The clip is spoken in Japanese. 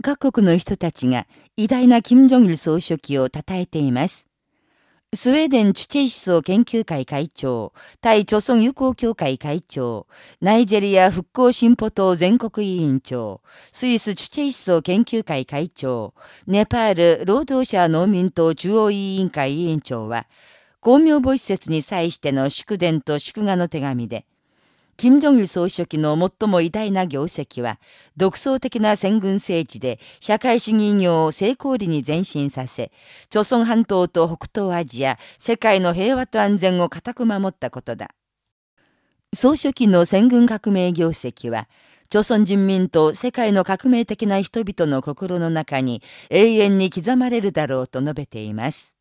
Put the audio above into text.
各国の人たちが偉大な金正日総書記を称えています。スウェーデンチュチェイ思想研究会会長、対朝鮮友好協会会長、ナイジェリア復興進歩党全国委員長、スイスチュチェイ思想研究会会長、ネパール労働者農民党中央委員会委員長は、公明母施設に際しての祝電と祝賀の手紙で、金正日総書記の最も偉大な業績は、独創的な戦軍政治で社会主義業を成功裏に前進させ、朝鮮半島と北東アジア、世界の平和と安全を固く守ったことだ。総書記の戦軍革命業績は、朝鮮人民と世界の革命的な人々の心の中に永遠に刻まれるだろうと述べています。